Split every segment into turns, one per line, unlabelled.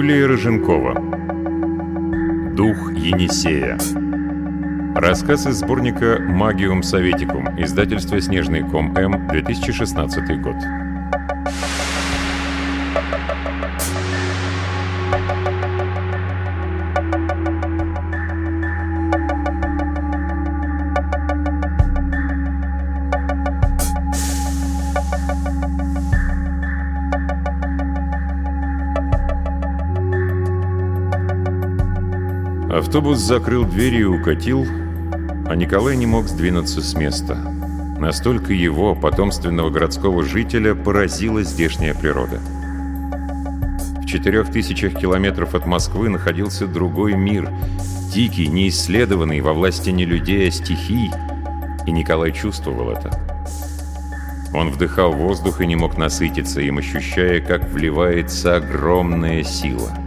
Юлия Рыженкова Дух Енисея Рассказ из сборника «Магиум Советикум», издательство «Снежный ком М», 2016 год. Автобус закрыл двери и укатил, а Николай не мог сдвинуться с места. Настолько его, потомственного городского жителя, поразила здешняя природа. В четырех тысячах километров от Москвы находился другой мир, дикий, неисследованный, во власти не людей, а стихий, и Николай чувствовал это. Он вдыхал воздух и не мог насытиться им, ощущая, как вливается огромная сила —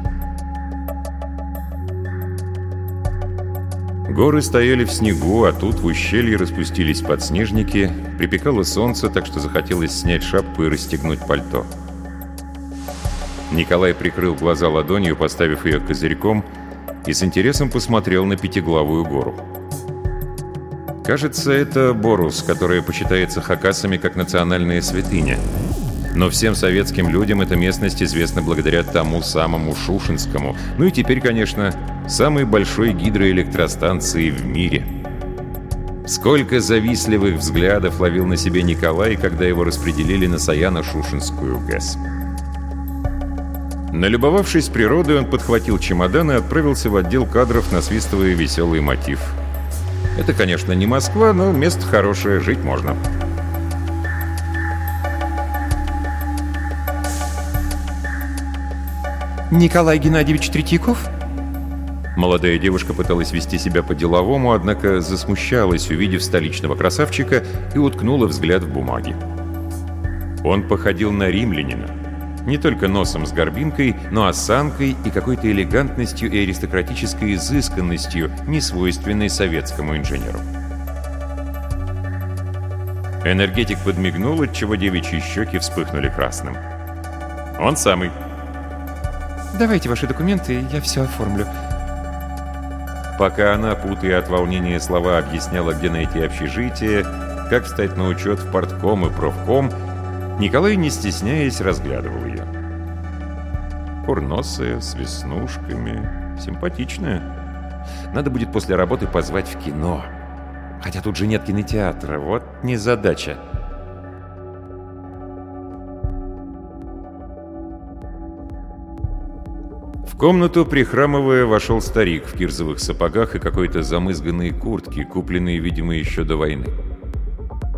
Горы стояли в снегу, а тут в ущелье распустились подснежники, припекало солнце, так что захотелось снять шапку и расстегнуть пальто. Николай прикрыл глаза ладонью, поставив ее козырьком, и с интересом посмотрел на пятиглавую гору. Кажется, это Борус, которая почитается хакасами как национальная святыня. Но всем советским людям эта местность известна благодаря тому самому Шушинскому. Ну и теперь, конечно, самой большой гидроэлектростанции в мире. Сколько завистливых взглядов ловил на себе Николай, когда его распределили на Саяно-Шушинскую ГЭС. Налюбовавшись природой, он подхватил чемодан и отправился в отдел кадров, насвистывая веселый мотив. Это, конечно, не Москва, но место хорошее, жить можно.
Николай Геннадьевич Третьяков?
Молодая девушка пыталась вести себя по-деловому, однако засмущалась, увидев столичного красавчика, и уткнула взгляд в бумаги. Он походил на римлянина. Не только носом с горбинкой, но осанкой и какой-то элегантностью и аристократической изысканностью, не свойственной советскому инженеру. Энергетик подмигнул, отчего девичьи щеки вспыхнули красным. «Он самый».
«Давайте ваши документы, я все оформлю»,
Пока она, путая от волнения слова, объясняла, где найти общежитие, как встать на учет в портком и профком, Николай, не стесняясь, разглядывал ее. Курносая, с веснушками, симпатичная. Надо будет после работы позвать в кино. Хотя тут же нет кинотеатра, вот незадача. задача. Комнату, прихрамывая, вошел старик в кирзовых сапогах и какой-то замызганной куртке, купленной, видимо, еще до войны.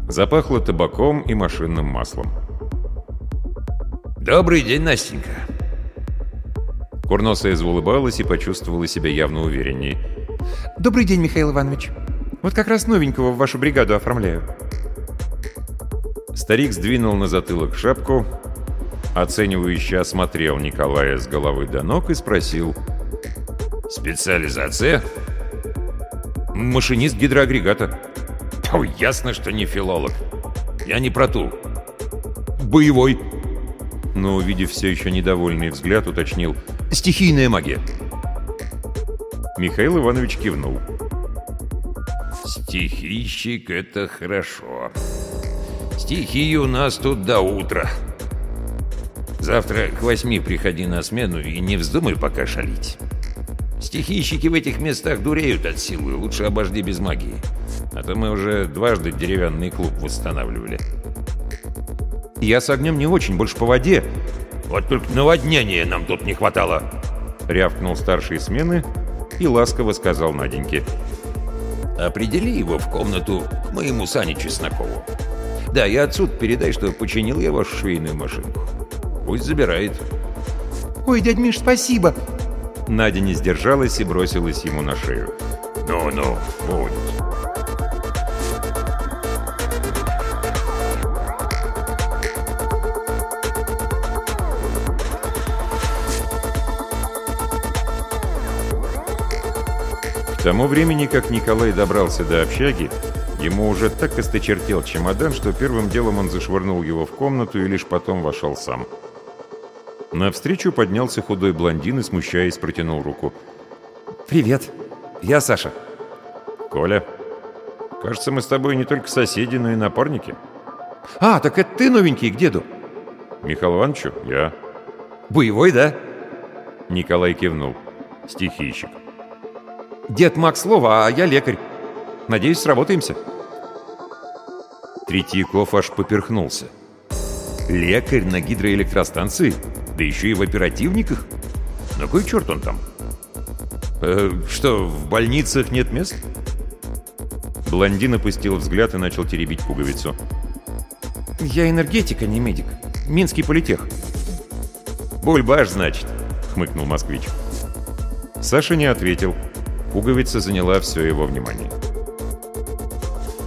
Запахло табаком и машинным маслом.
«Добрый день, Настенька!»
Курносая заулыбалась и почувствовала себя явно увереннее.
«Добрый день, Михаил Иванович. Вот как раз новенького в вашу бригаду оформляю».
Старик сдвинул на затылок шапку, Оценивающе осмотрел Николая с головы до ног и спросил.
«Специализация?»
«Машинист гидроагрегата».
«О, ясно, что не филолог. Я не про ту».
«Боевой». Но, увидев все еще недовольный взгляд, уточнил. «Стихийная магия». Михаил Иванович кивнул.
«Стихийщик — это хорошо. Стихии у нас тут до утра». Завтра к восьми приходи на смену и не вздумай пока шалить. Стихийщики в этих местах дуреют от силы, лучше обожди без магии. А то мы уже дважды деревянный клуб восстанавливали.
Я с огнем не очень, больше по воде.
Вот только наводнения нам тут не хватало.
Рявкнул старший смены и ласково сказал Наденьке.
Определи его в комнату к моему Сане Чеснокову. Да, и отсюда передай, что починил я вашу швейную машинку. Пусть забирает.
Ой, дядь Миш, спасибо.
Надя не сдержалась и бросилась ему на шею.
Ну-ну, будет.
К тому времени, как Николай добрался до общаги, ему уже так осточертел чемодан, что первым делом он зашвырнул его в комнату и лишь потом вошел сам. Навстречу поднялся худой блондин и, смущаясь, протянул руку.
«Привет, я Саша».
«Коля, кажется, мы с тобой не только соседи, но и напарники».
«А, так это ты новенький к деду?»
«Михаил Ивановичу? Я».
«Боевой, да?»
Николай кивнул. «Стихийщик».
«Дед маг слова, а я лекарь. Надеюсь, сработаемся».
Третьяков аж поперхнулся. «Лекарь на гидроэлектростанции? Да еще и в оперативниках? На кой черт он там? Э, что, в больницах нет мест?» Блондин опустил взгляд и начал теребить пуговицу.
«Я энергетик, а не медик. Минский политех».
«Бульбаш, значит», — хмыкнул москвич. Саша не ответил. Пуговица заняла все его внимание.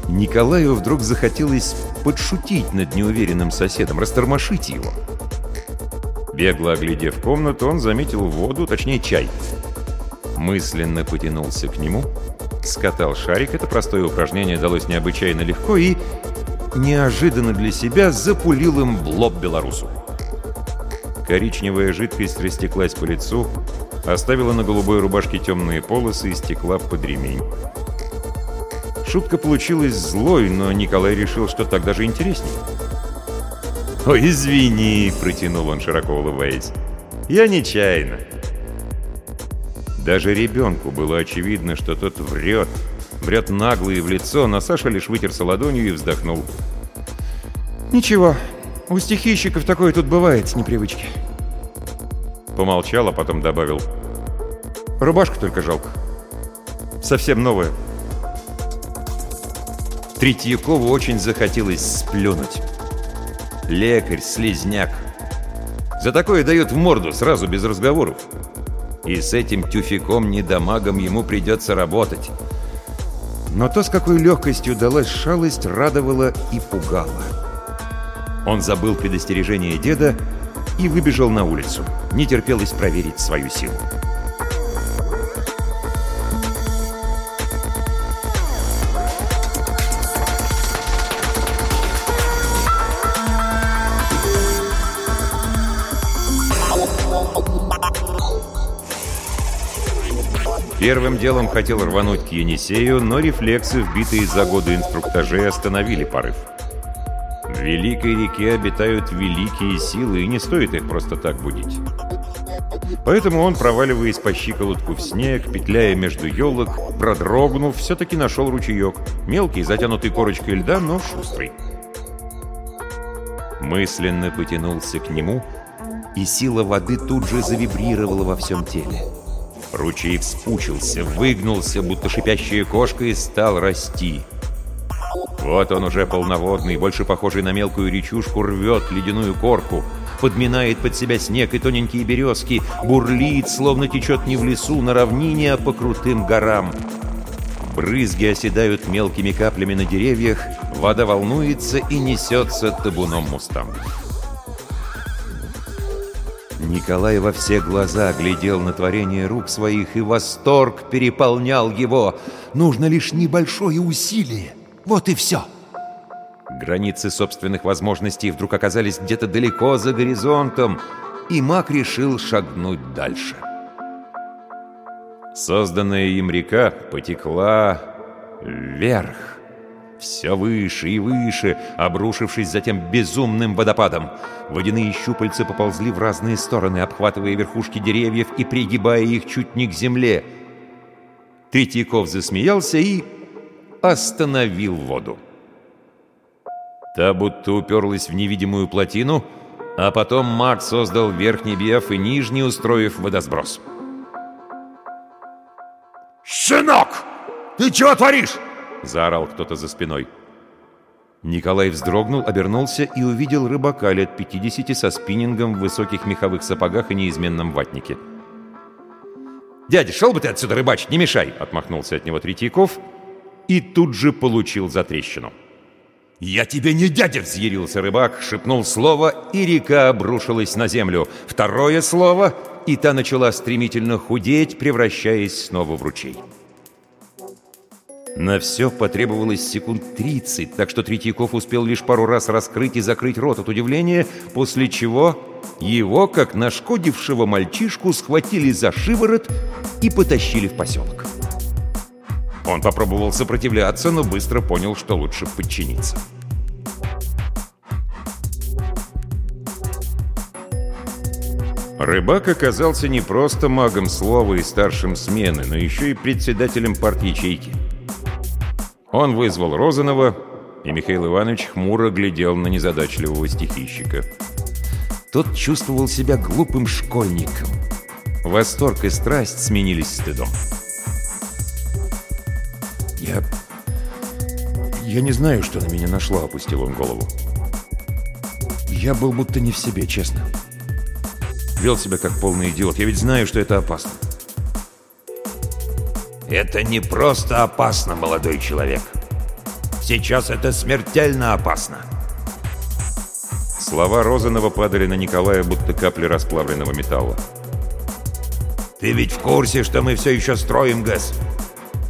Николаю вдруг захотелось подшутить над неуверенным соседом, растормошить его. Бегло оглядев комнату, он заметил воду, точнее чай. Мысленно потянулся к нему, скатал шарик, это простое упражнение далось необычайно легко и, неожиданно для себя, запулил им в лоб белорусу. Коричневая жидкость растеклась по лицу, оставила на голубой рубашке темные полосы и стекла под ремень. Шутка получилась злой, но Николай решил, что так даже интереснее. «Ой, извини!» — протянул он, широко улыбаясь. «Я нечаянно». Даже ребенку было очевидно, что тот врет. Врет нагло и в лицо, но Саша лишь вытерся ладонью и вздохнул.
«Ничего, у стихийщиков такое тут бывает с непривычки».
Помолчал, а потом добавил.
«Рубашку только жалко. Совсем новая».
Третьякову очень захотелось сплюнуть. Лекарь, слезняк. За такое дает в морду, сразу без разговоров. И с этим тюфяком-недомагом ему придется работать.
Но то, с какой легкостью далась шалость, радовало и пугало.
Он забыл предостережение деда и выбежал на улицу. Не терпелось проверить свою силу. Первым делом хотел рвануть к Енисею, но рефлексы, вбитые за годы инструктажей, остановили порыв. В Великой реке обитают великие силы, и не стоит их просто так будить. Поэтому он, проваливаясь по щиколотку в снег, петляя между елок, продрогнув, все-таки нашел ручеек. Мелкий, затянутый корочкой льда, но шустрый. Мысленно потянулся к нему, и сила воды тут же завибрировала во всем теле. Ручей вспучился, выгнулся, будто шипящая кошка, и стал расти. Вот он уже полноводный, больше похожий на мелкую речушку, рвет ледяную корку, подминает под себя снег и тоненькие березки, бурлит, словно течет не в лесу, на равнине, а по крутым горам. Брызги оседают мелкими каплями на деревьях, вода волнуется и несется табуном мустангов. Николай во все глаза глядел на творение рук своих, и восторг переполнял его. Нужно лишь небольшое усилие. Вот и все. Границы собственных возможностей вдруг оказались где-то далеко за горизонтом, и маг решил шагнуть дальше. Созданная им река потекла вверх. Все выше и выше, обрушившись затем безумным водопадом. Водяные щупальца поползли в разные стороны, обхватывая верхушки деревьев и пригибая их чуть не к земле. Третьяков засмеялся и остановил воду. Та будто уперлась в невидимую плотину, а потом маг создал верхний биев и нижний, устроив водосброс.
«Щенок! Ты чего творишь?»
— заорал кто-то за спиной. Николай вздрогнул, обернулся и увидел рыбака лет 50 со спиннингом в высоких меховых сапогах и неизменном ватнике.
«Дядя, шел бы ты отсюда рыбачить, не мешай!»
— отмахнулся от него Третьяков и тут же получил затрещину.
«Я тебе не дядя!» — взъярился рыбак, шепнул слово, и река обрушилась на землю. Второе слово, и та начала стремительно худеть, превращаясь снова в ручей.
На все потребовалось секунд 30, так что Третьяков успел лишь пару раз раскрыть и закрыть рот от удивления, после чего его, как нашкодившего мальчишку, схватили за шиворот и потащили в поселок. Он попробовал сопротивляться, но быстро понял, что лучше подчиниться. Рыбак оказался не просто магом слова и старшим смены, но еще и председателем партии-ячейки. Он вызвал Розанова, и Михаил Иванович хмуро глядел на незадачливого стихийщика. Тот чувствовал себя глупым школьником. Восторг и страсть сменились стыдом.
«Я... я не знаю, что на меня нашло», — опустил он голову. «Я был будто не в себе, честно. Вел себя как полный идиот. Я ведь знаю, что это опасно».
«Это не просто опасно, молодой человек. Сейчас это смертельно опасно».
Слова Розанова падали на Николая, будто капли расплавленного металла.
«Ты ведь в курсе, что мы все еще строим ГЭС?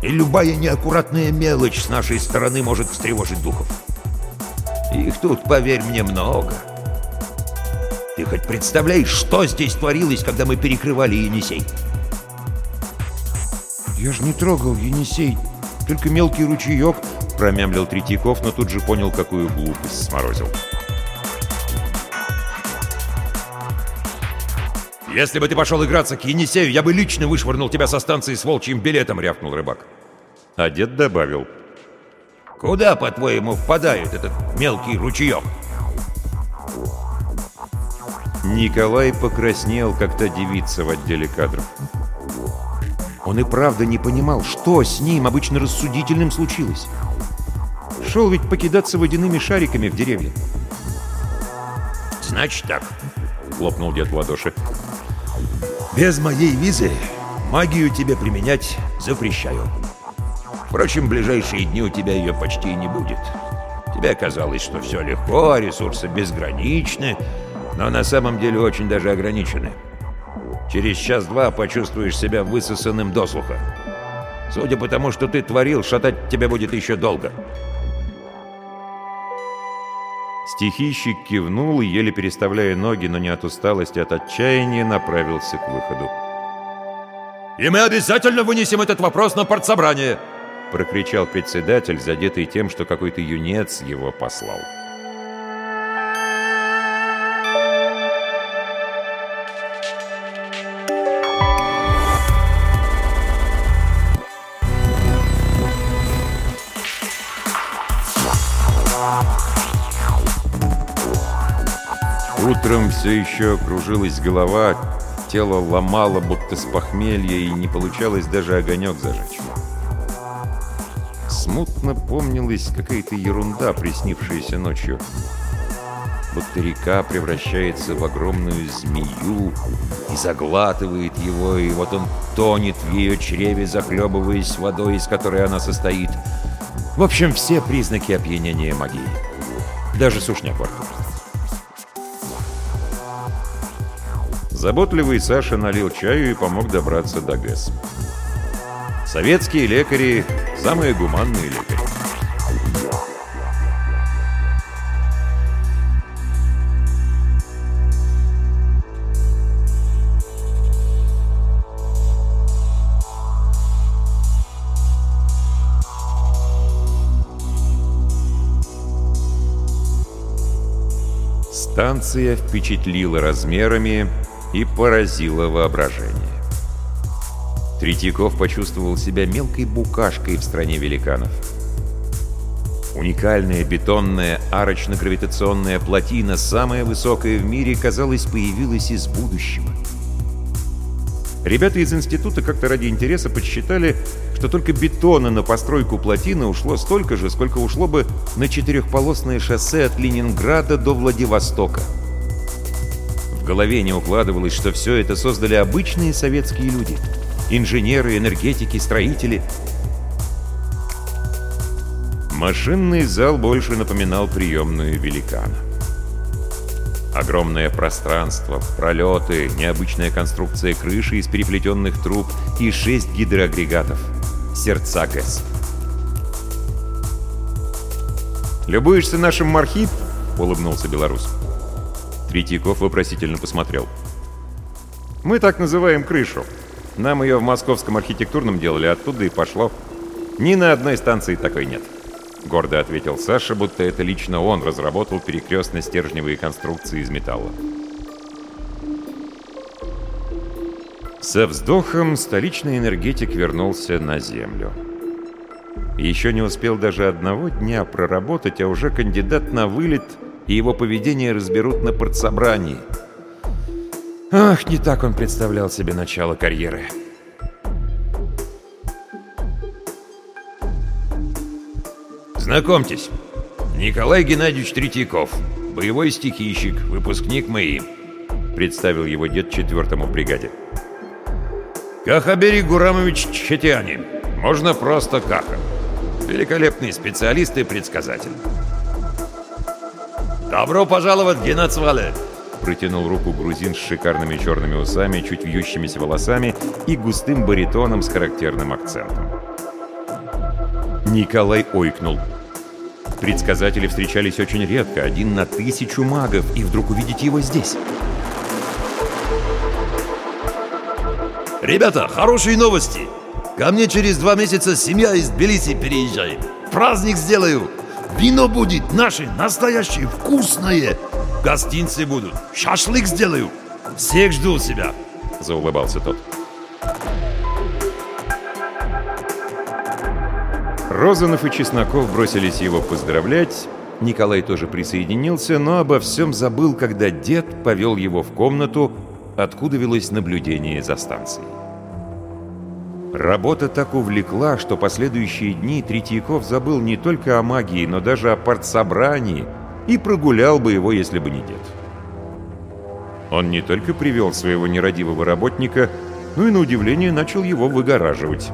И любая неаккуратная мелочь с нашей стороны может встревожить духов. Их тут, поверь мне, много. Ты хоть представляешь, что здесь творилось, когда мы перекрывали Енисей?»
«Я же не трогал Енисей, только мелкий ручеек», — промямлил Третьяков, но тут же понял, какую глупость сморозил.
«Если бы ты пошел играться к Енисею, я бы лично вышвырнул тебя со станции с волчьим билетом», — рявкнул рыбак.
А дед добавил.
«Куда, по-твоему, впадает этот мелкий ручеек?»
Николай покраснел, как та девица в отделе кадров.
Он и правда не понимал, что с ним, обычно рассудительным, случилось. Шел ведь покидаться водяными шариками в деревья.
«Значит так», — хлопнул дед в ладоши. «Без моей визы магию тебе применять запрещаю. Впрочем, в ближайшие дни у тебя ее почти не будет. Тебе казалось, что все легко, ресурсы безграничны, но на самом деле очень даже ограничены. Через час-два почувствуешь себя высосанным досуха. Судя по тому, что ты творил, шатать тебя будет еще долго».
Стихийщик кивнул и, еле переставляя ноги, но не от усталости, а от отчаяния, направился к выходу.
«И мы обязательно вынесем этот вопрос на партсобрание!»
прокричал председатель, задетый тем, что какой-то юнец его послал. Утром все еще кружилась голова, тело ломало, будто с похмелья, и не получалось даже огонек зажечь. Смутно помнилась какая-то ерунда, приснившаяся ночью. Будто река превращается в огромную змею и заглатывает его, и вот он тонет в ее чреве, захлебываясь водой, из которой она состоит. В общем, все признаки опьянения магии. Даже сушняк во рту. Заботливый Саша налил чаю и помог добраться до ГЭС. Советские лекари – самые гуманные лекари. Станция впечатлила размерами и поразила воображение. Третьяков почувствовал себя мелкой букашкой в стране великанов. Уникальная бетонная арочно-гравитационная плотина, самая высокая в мире, казалось, появилась из будущего. Ребята из института как-то ради интереса подсчитали, что только бетона на постройку плотины ушло столько же, сколько ушло бы на четырехполосное шоссе от Ленинграда до Владивостока. Голове не укладывалось, что все это создали обычные советские люди — инженеры, энергетики, строители. Машинный зал больше напоминал приемную великана. Огромное пространство, пролеты, необычная конструкция крыши из переплетенных труб и шесть гидроагрегатов. Сердца ГЭС. «Любуешься нашим мархип?» — улыбнулся белорус. Третьяков вопросительно посмотрел. «Мы так называем крышу. Нам ее в московском архитектурном делали, оттуда и пошло. Ни на одной станции такой нет». Гордо ответил Саша, будто это лично он разработал перекрестно-стержневые конструкции из металла. Со вздохом столичный энергетик вернулся на Землю. Еще не успел даже одного дня проработать, а уже кандидат на вылет, и его поведение разберут на партсобрании. Ах, не так он представлял себе начало карьеры.
Знакомьтесь, Николай Геннадьевич Третьяков, боевой стихийщик, выпускник МЭИ.
Представил его дед четвертому бригаде.
Кахабери Гурамович Четиани. Можно просто Каха. Великолепный специалист и предсказатель. «Добро пожаловать, Генацвале!»
Протянул руку грузин с шикарными черными усами, чуть вьющимися волосами и густым баритоном с характерным акцентом. Николай ойкнул. Предсказатели встречались очень редко, один на тысячу магов, и вдруг увидеть его здесь.
«Ребята, хорошие новости! Ко мне через два месяца семья из Тбилиси переезжает. Праздник сделаю. Вино будет наше, настоящее, вкусное. Гостинцы будут. Шашлык сделаю. Всех жду у себя.
Заулыбался тот. Розанов и Чесноков бросились его поздравлять. Николай тоже присоединился, но обо всем забыл, когда дед повел его в комнату, откуда велось наблюдение за станцией. Работа так увлекла, что последующие дни Третьяков забыл не только о магии, но даже о партсобрании и прогулял бы его, если бы не дед. Он не только привел своего нерадивого работника, но и, на удивление, начал его выгораживать.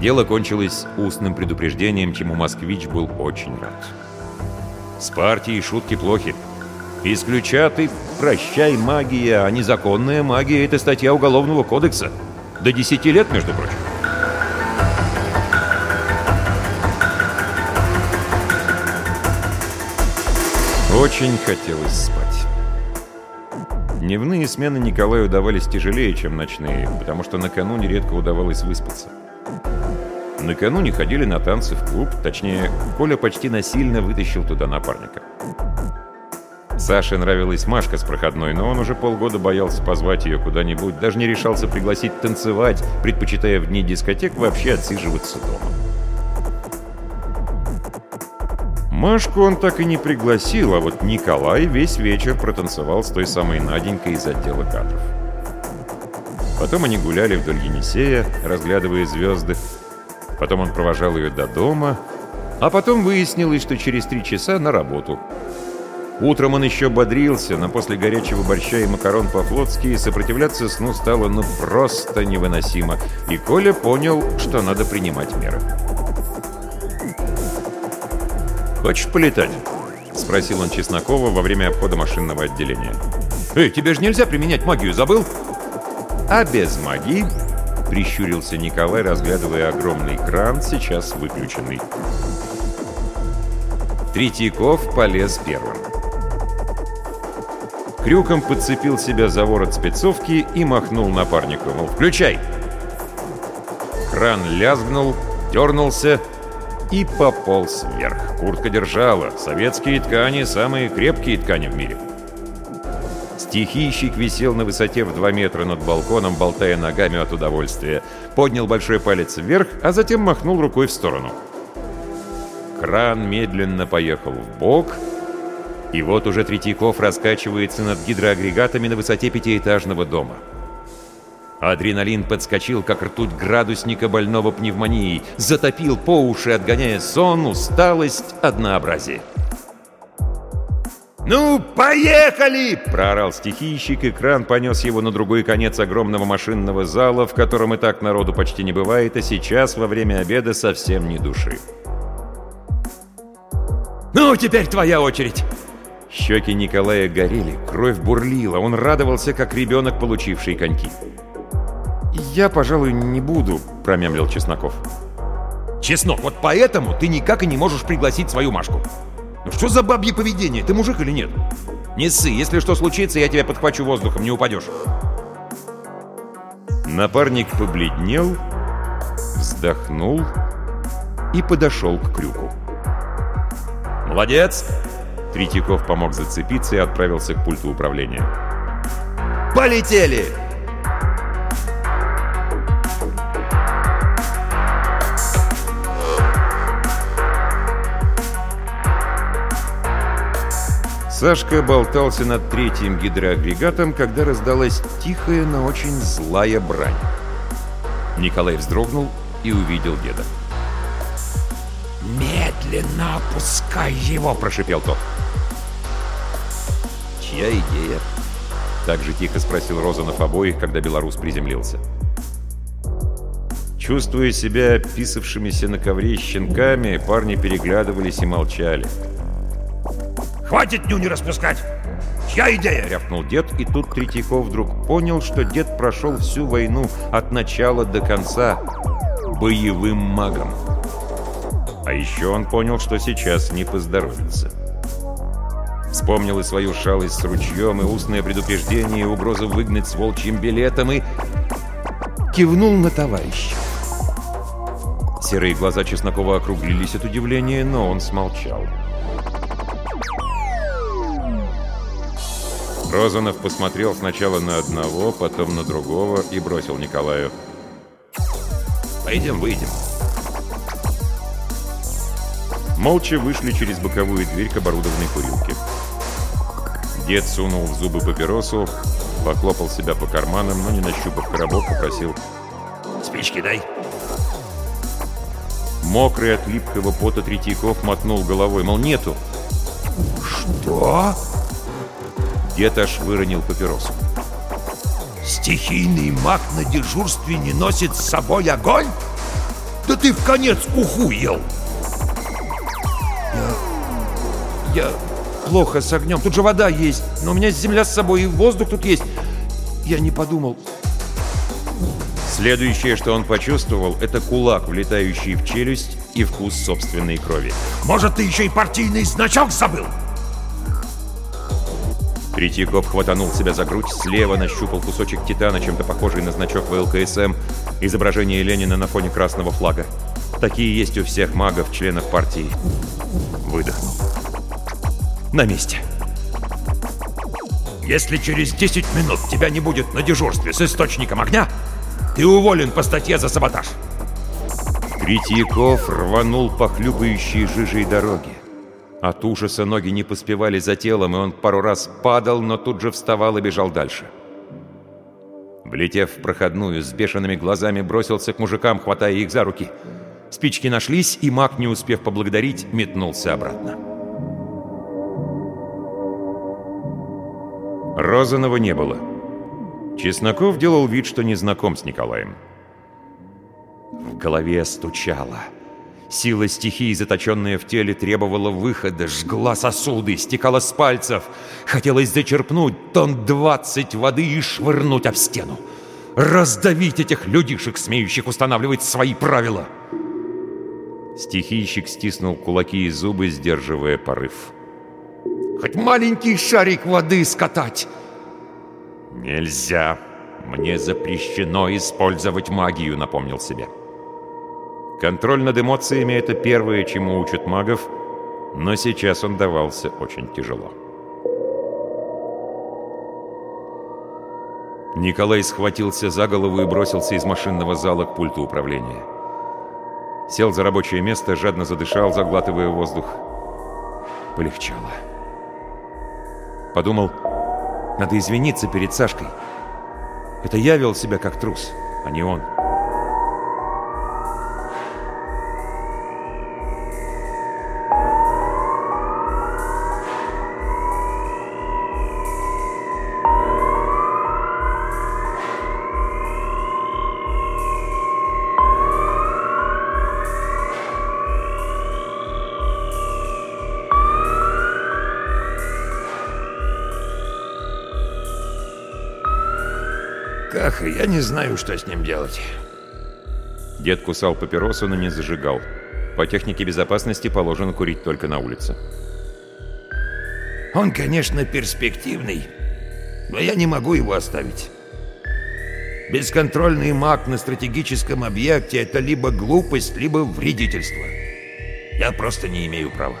Дело кончилось устным предупреждением, чему москвич был очень рад. С партией шутки плохи. Исключат и прощай магия, а незаконная магия — это статья Уголовного кодекса. До 10 лет, между прочим. Очень хотелось спать. Дневные смены Николаю давались тяжелее, чем ночные, потому что накануне редко удавалось выспаться. Накануне ходили на танцы в клуб, точнее, Коля почти насильно вытащил туда напарника. Саше нравилась Машка с проходной, но он уже полгода боялся позвать ее куда-нибудь, даже не решался пригласить танцевать, предпочитая в дни дискотек вообще отсиживаться дома. Машку он так и не пригласил, а вот Николай весь вечер протанцевал с той самой Наденькой из отдела кадров. Потом они гуляли вдоль Енисея, разглядывая звезды. Потом он провожал ее до дома, а потом выяснилось, что через три часа на работу – Утром он еще бодрился, но после горячего борща и макарон по-флотски сопротивляться сну стало ну просто невыносимо, и Коля понял, что надо принимать меры. «Хочешь полетать?» — спросил он Чеснокова во время обхода машинного отделения. «Эй, тебе же нельзя применять магию, забыл?» «А без магии?» — прищурился Николай, разглядывая огромный кран, сейчас выключенный. Третьяков полез первым. Крюком подцепил себя за ворот спецовки и махнул напарнику, мол, «Включай!» Кран лязгнул, дернулся и пополз вверх. Куртка держала. Советские ткани — самые крепкие ткани в мире. Стихийщик висел на высоте в 2 метра над балконом, болтая ногами от удовольствия. Поднял большой палец вверх, а затем махнул рукой в сторону. Кран медленно поехал в бок — и вот уже Третьяков раскачивается над гидроагрегатами на высоте пятиэтажного дома. Адреналин подскочил, как ртуть градусника больного пневмонией, затопил по уши, отгоняя сон, усталость, однообразие.
«Ну, поехали!»
— проорал стихийщик, и кран понес его на другой конец огромного машинного зала, в котором и так народу почти не бывает, а сейчас, во время обеда, совсем не души.
«Ну, теперь твоя очередь!»
Щеки Николая горели, кровь бурлила, он радовался, как ребенок, получивший коньки. «Я, пожалуй, не буду», — промямлил Чесноков.
Чеснок, вот поэтому ты никак и не можешь пригласить свою Машку. Ну что за бабье поведение? Ты мужик или нет? Не ссы, если что случится, я тебя подхвачу воздухом, не упадешь.
Напарник побледнел, вздохнул и подошел к крюку.
«Молодец!»
Третьяков помог зацепиться и отправился к пульту управления.
«Полетели!»
Сашка болтался над третьим гидроагрегатом, когда раздалась тихая, но очень злая брань. Николай вздрогнул и увидел деда.
«Медленно опускай его!» – прошипел тот.
«Чья идея?» Так же тихо спросил Розанов обоих, когда белорус приземлился. Чувствуя себя писавшимися на ковре щенками, парни переглядывались и молчали.
«Хватит нюни распускать! Чья идея?»
— рявкнул дед, и тут Третьяков вдруг понял, что дед прошел всю войну от начала до конца боевым магом. А еще он понял, что сейчас не поздоровится. Вспомнил и свою шалость с ручьем, и устное предупреждение, и угрозу выгнать с волчьим билетом, и кивнул на товарища. Серые глаза Чеснокова округлились от удивления, но он смолчал. Розанов посмотрел сначала на одного, потом на другого и бросил Николаю. «Пойдем, выйдем». Молча вышли через боковую дверь к оборудованной курилке. Дед сунул в зубы папиросу, похлопал себя по карманам, но не нащупав коробок, попросил
«Спички дай».
Мокрый от липкого пота Третьяков мотнул головой, мол, нету.
«Что?»
Дед аж выронил папиросу.
«Стихийный маг на дежурстве не носит с собой огонь? Да ты в конец ухуел!»
Я... я плохо с огнем. Тут же вода есть, но у меня земля с собой и воздух тут есть. Я не подумал.
Следующее, что он почувствовал, это кулак, влетающий в челюсть и вкус собственной крови.
«Может, ты еще и партийный значок забыл?»
Третьяков хватанул себя за грудь, слева нащупал кусочек титана, чем-то похожий на значок ВЛКСМ, изображение Ленина на фоне красного флага. Такие есть у всех магов, членов партии. Выдохнул. На месте.
«Если через 10 минут тебя не будет на дежурстве с источником огня, ты уволен по статье за саботаж!»
Третьяков рванул по хлюпающей жижей дороге. От ужаса ноги не поспевали за телом, и он пару раз падал, но тут же вставал и бежал дальше. Влетев в проходную, с бешеными глазами бросился к мужикам, хватая их за руки. Спички нашлись, и маг, не успев поблагодарить, метнулся обратно. Розанова не было. Чесноков делал вид, что не знаком с Николаем. В голове стучало. Сила стихии, заточенная в теле, требовала выхода, жгла сосуды, стекала с пальцев. Хотелось зачерпнуть тон двадцать воды и швырнуть об стену. Раздавить этих людишек, смеющих устанавливать свои правила. Стихийщик стиснул кулаки и зубы, сдерживая порыв.
«Хоть маленький шарик воды скатать!»
«Нельзя! Мне запрещено использовать магию», — напомнил себе. Контроль над эмоциями — это первое, чему учат магов, но сейчас он давался очень тяжело. Николай схватился за голову и бросился из машинного зала к пульту управления. Сел за рабочее место, жадно задышал, заглатывая воздух. Полегчало. Подумал, надо извиниться перед Сашкой. Это я вел себя как трус, а не он.
— знаю, что с ним делать.
Дед кусал папиросу, но не зажигал. По технике безопасности положено курить только на улице.
Он, конечно, перспективный, но я не могу его оставить. Бесконтрольный маг на стратегическом объекте — это либо глупость, либо вредительство. Я просто не имею права.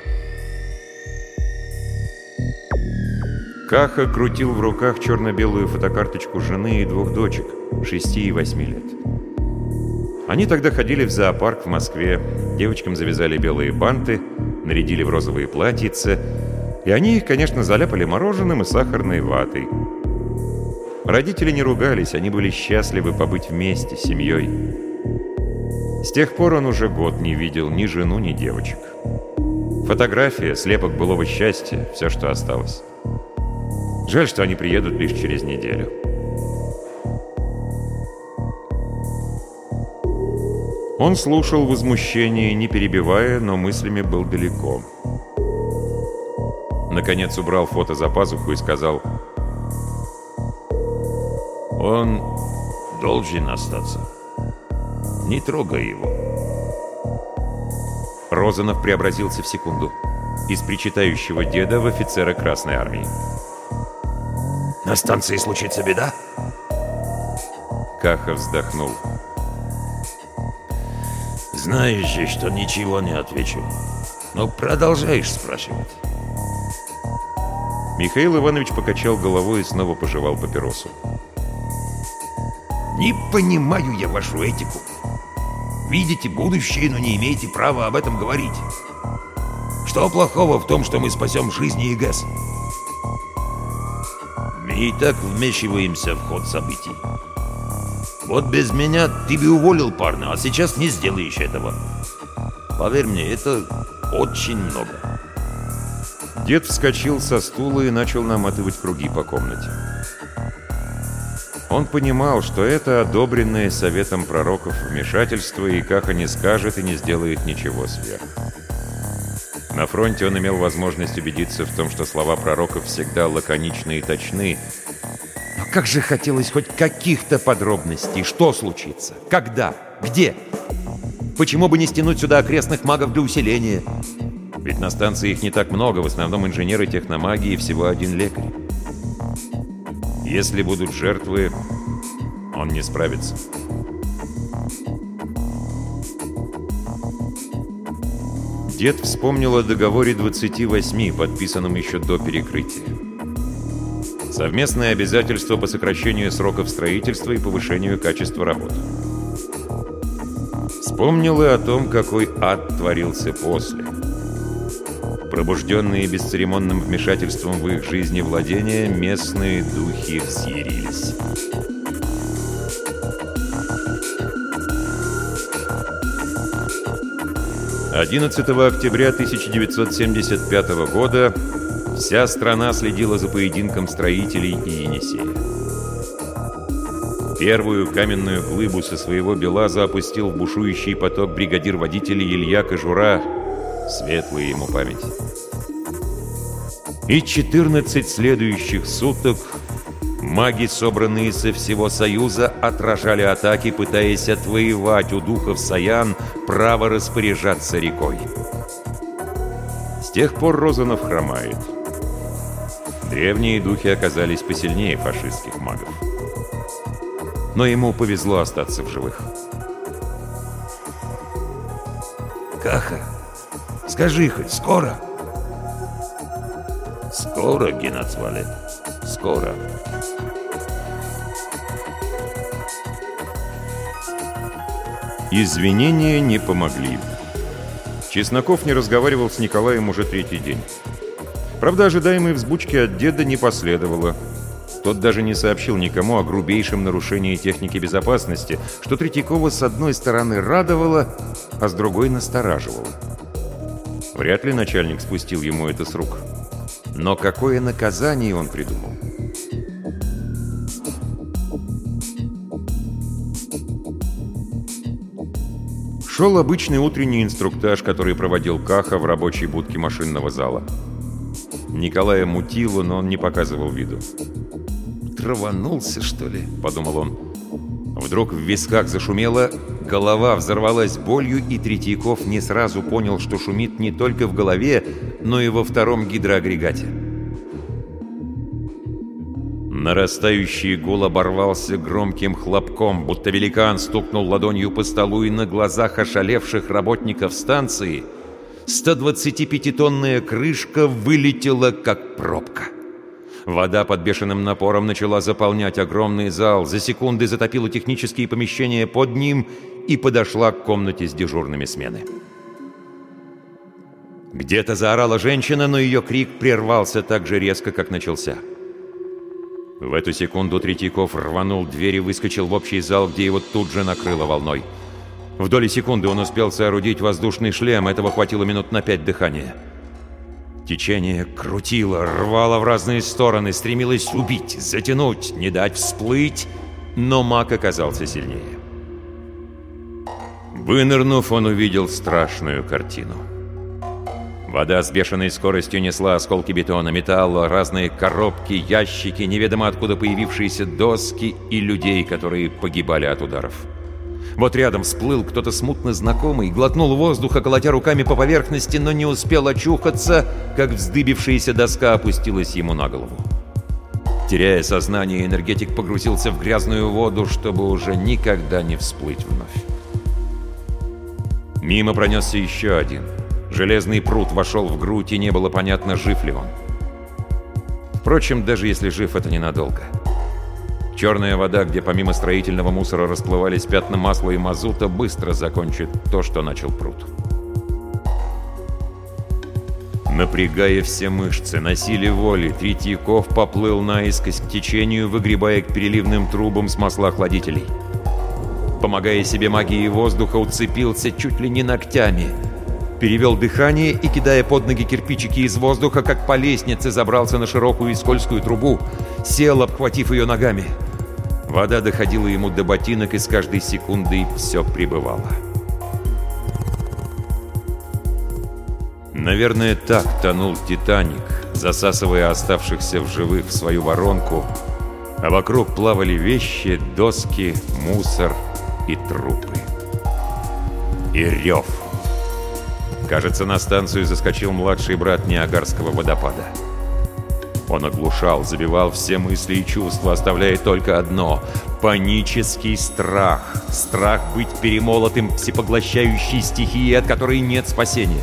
Каха крутил в руках черно-белую фотокарточку жены и двух дочек, 6 и 8 лет. Они тогда ходили в зоопарк в Москве, девочкам завязали белые банты, нарядили в розовые платьица, и они их, конечно, заляпали мороженым и сахарной ватой. Родители не ругались, они были счастливы побыть вместе, с семьей. С тех пор он уже год не видел ни жену, ни девочек. Фотография, слепок былого счастья, все, что осталось. Жаль, что они приедут лишь через неделю. Он слушал возмущение, не перебивая, но мыслями был далеко. Наконец убрал фото за пазуху и сказал
«Он должен остаться. Не трогай его».
Розанов преобразился в секунду. Из причитающего деда в офицера Красной Армии.
На станции случится беда?»
Каха вздохнул.
«Знаешь же, что ничего не отвечу. Но продолжаешь спрашивать».
Михаил Иванович покачал головой и снова пожевал папиросу.
«Не понимаю я вашу этику. Видите будущее, но не имеете права об этом говорить. Что плохого в том, что мы спасем жизни ИГС?» и так вмешиваемся в ход событий. Вот без меня ты бы уволил парня, а сейчас не сделаешь этого. Поверь мне, это очень много.
Дед вскочил со стула и начал наматывать круги по комнате. Он понимал, что это одобренное советом пророков вмешательство, и Каха не скажет и не сделает ничего сверх. На фронте он имел возможность убедиться в том, что слова пророков всегда лаконичны и точны. Как же хотелось хоть каких-то подробностей, что случится, когда, где? Почему бы не стянуть сюда окрестных магов для усиления? Ведь на станции их не так много, в основном инженеры техномагии и всего один лекарь. Если будут жертвы, он не справится. Дед вспомнил о договоре 28, подписанном еще до перекрытия. Совместное обязательство по сокращению сроков строительства и повышению качества работ. Вспомнил и о том, какой ад творился после. Пробужденные бесцеремонным вмешательством в их жизни владения, местные духи взъярились. 11 октября 1975 года вся страна следила за поединком строителей и Енисея. Первую каменную глыбу со своего Белаза опустил в бушующий поток бригадир водителей Илья Кожура, светлая ему память. И 14 следующих суток Маги, собранные со всего Союза, отражали атаки, пытаясь отвоевать у духов Саян право распоряжаться рекой. С тех пор Розанов хромает. Древние духи оказались посильнее фашистских магов. Но ему повезло остаться в живых.
«Каха, скажи хоть, скоро?» «Скоро, Геннадьевалет, скоро».
Извинения не помогли. Чесноков не разговаривал с Николаем уже третий день. Правда, ожидаемой взбучки от деда не последовало. Тот даже не сообщил никому о грубейшем нарушении техники безопасности, что Третьякова с одной стороны радовало, а с другой настораживало. Вряд ли начальник спустил ему это с рук. Но какое наказание он придумал? Шел обычный утренний инструктаж, который проводил Каха в рабочей будке машинного зала. Николая мутило, но он не показывал виду. «Траванулся, что ли?» — подумал он. Вдруг в висках зашумело, Голова взорвалась болью, и Третьяков не сразу понял, что шумит не только в голове, но и во втором гидроагрегате. Нарастающий гул оборвался громким хлопком, будто великан стукнул ладонью по столу, и на глазах ошалевших работников станции 125-тонная крышка вылетела, как пробка. Вода под бешеным напором начала заполнять огромный зал, за секунды затопила технические помещения под ним и подошла к комнате с дежурными смены. Где-то заорала женщина, но ее крик прервался так же резко, как начался. В эту секунду Третьяков рванул дверь и выскочил в общий зал, где его тут же накрыло волной. В доли секунды он успел соорудить воздушный шлем, этого хватило минут на пять дыхания. Течение крутило, рвало в разные стороны, стремилось убить, затянуть, не дать всплыть, но маг оказался сильнее. Вынырнув, он увидел страшную картину. Вода с бешеной скоростью несла осколки бетона, металла, разные коробки, ящики, неведомо откуда появившиеся доски и людей, которые погибали от ударов. Вот рядом всплыл кто-то смутно знакомый, глотнул воздуха, колотя руками по поверхности, но не успел очухаться, как вздыбившаяся доска опустилась ему на голову. Теряя сознание, энергетик погрузился в грязную воду, чтобы уже никогда не всплыть вновь. Мимо пронесся еще один — Железный пруд вошел в грудь, и не было понятно, жив ли он. Впрочем, даже если жив, это ненадолго. Черная вода, где помимо строительного мусора расплывались пятна масла и мазута, быстро закончит то, что начал пруд. Напрягая все мышцы, на силе воли, Третьяков поплыл наискось к течению, выгребая к переливным трубам с маслоохладителей. Помогая себе магией воздуха, уцепился чуть ли не ногтями — перевел дыхание и, кидая под ноги кирпичики из воздуха, как по лестнице забрался на широкую и скользкую трубу, сел, обхватив ее ногами. Вода доходила ему до ботинок, и с каждой секундой все прибывало. Наверное, так тонул «Титаник», засасывая оставшихся в живых в свою воронку, а вокруг плавали вещи, доски, мусор и трупы. И рев. Кажется, на станцию заскочил младший брат Ниагарского водопада. Он оглушал, забивал все мысли и чувства, оставляя только одно — панический страх. Страх быть перемолотым всепоглощающей стихией, от которой нет спасения.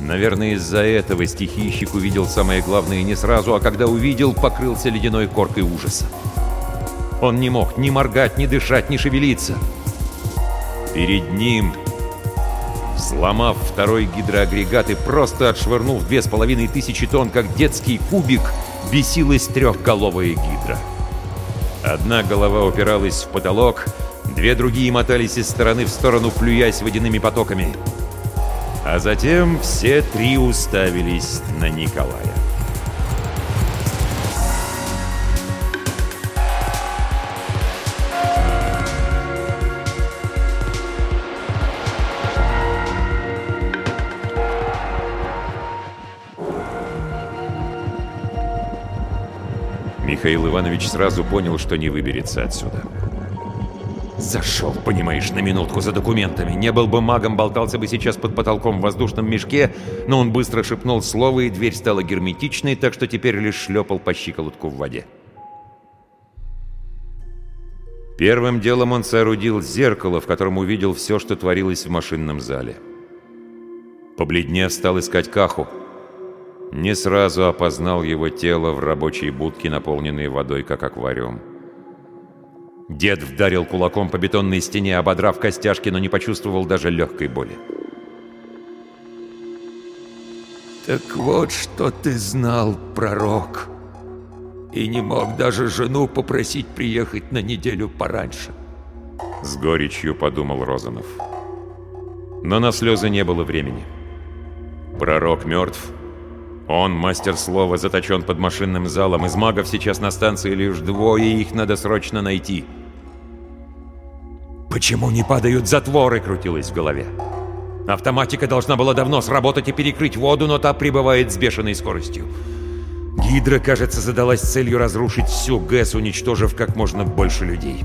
Наверное, из-за этого стихийщик увидел самое главное не сразу, а когда увидел, покрылся ледяной коркой ужаса. Он не мог ни моргать, ни дышать, ни шевелиться. Перед ним Сломав второй гидроагрегат и просто отшвырнув две с половиной тысячи тонн, как детский кубик, бесилась трехголовая гидра. Одна голова упиралась в потолок, две другие мотались из стороны в сторону, плюясь водяными потоками. А затем все три уставились на Николая. Михаил Иванович сразу понял, что не выберется отсюда. Зашел, понимаешь, на минутку за документами. Не был бы магом, болтался бы сейчас под потолком в воздушном мешке, но он быстро шепнул слово, и дверь стала герметичной, так что теперь лишь шлепал по щиколотку в воде. Первым делом он соорудил зеркало, в котором увидел все, что творилось в машинном зале. Побледнев стал искать Каху. Не сразу опознал его тело в рабочей будке, наполненной водой, как аквариум. Дед вдарил кулаком по бетонной стене, ободрав костяшки, но не почувствовал даже легкой боли.
«Так вот, что ты знал, пророк, и не мог даже жену попросить приехать на неделю пораньше».
С горечью подумал Розанов. Но на слезы не было времени. Пророк мертв, он, мастер слова, заточен под машинным залом. Из магов сейчас на станции лишь двое, их надо срочно найти. «Почему не падают затворы?» — крутилось в голове. Автоматика должна была давно сработать и перекрыть воду, но та прибывает с бешеной скоростью. Гидра, кажется, задалась целью разрушить всю ГЭС, уничтожив как можно больше людей.